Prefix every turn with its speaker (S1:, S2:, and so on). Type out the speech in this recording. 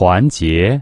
S1: 团结。